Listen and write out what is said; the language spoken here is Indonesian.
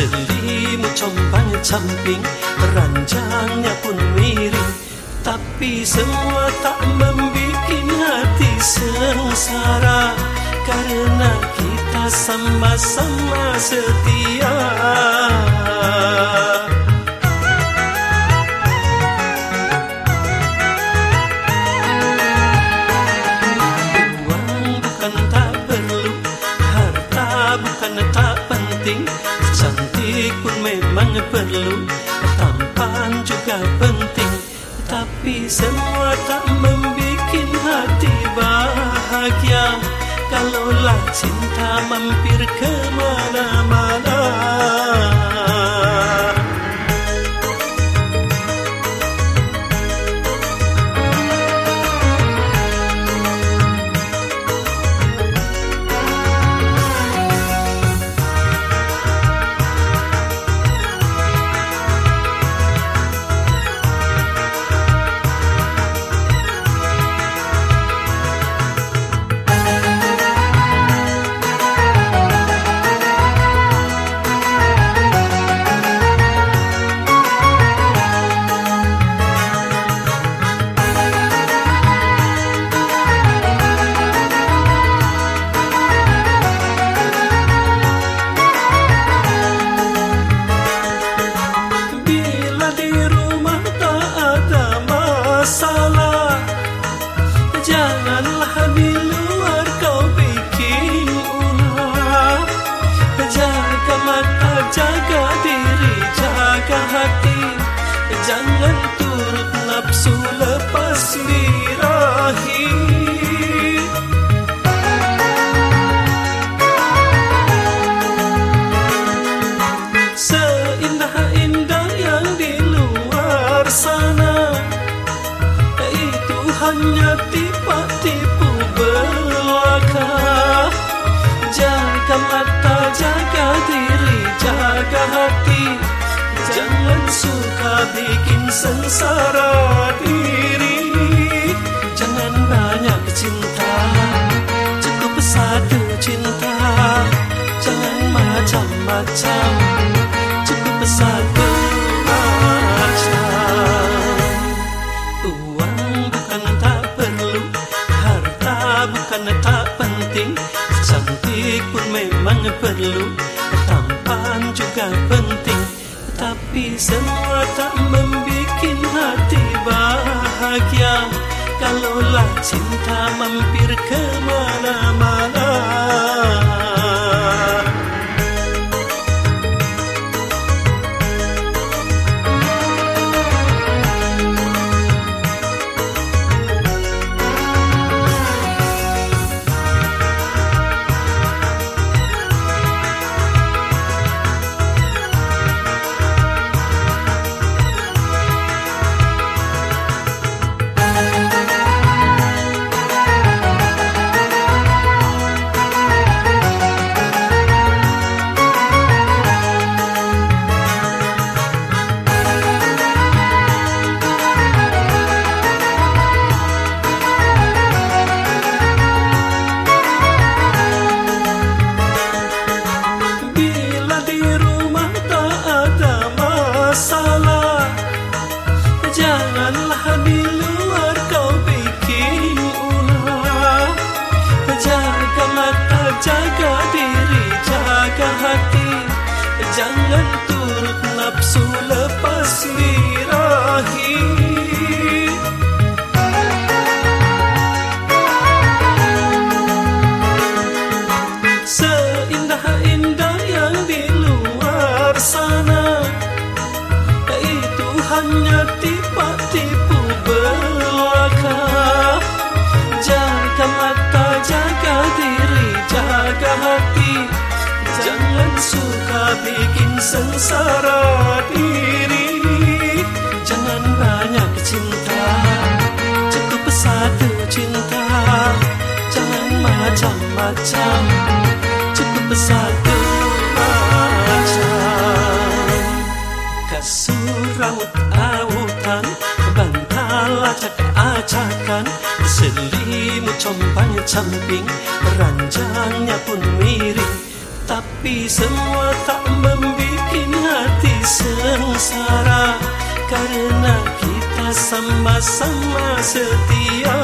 Selimut compang camping Ranjangnya pun miring. Tapi semua tak membuat hati sengsara Karena kita sama-sama setia. Perlu Tampan juga penting. Tapi semua tak membuat hati bahagia. Kalaulah cinta mampir ke tipu-tipu belaka Jaga mata, jaga diri, jaga hati. Jangan suka bikin sengsara diri. Jangan banyak cinta. Cukup satu cinta. Jangan macam-macam. Cukup satu Cantik pun memang perlu Tampan juga penting. Tapi semua tak membuat hati bahagia. Kalaulah cinta mampir ke masalah. Janganlah di luar kau bikin ulah Jaga mata, jaga diri, jaga hati. Jangan turut nafsu hanya tipu-tipu belaka Jaga mata, jaga diri, jaga hati. Jangan suka bikin sengsara diri. Jangan banyak cinta. Cukup satu cinta. Jangan macam-macam. Cukup satu Acak-acakan Selimut compang camping Ranjangnya pun miring. Tapi semua tak membuat hati sengsara. Karena kita sama-sama setia